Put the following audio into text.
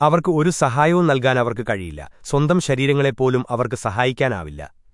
അവർക്ക് ഒരു സഹായവും നൽകാൻ അവർക്ക് കഴിയില്ല. സ്വന്തം ശരീരങ്ങളെപ്പോലും അവർക്ക് സഹായിക്കാനാവില്ല.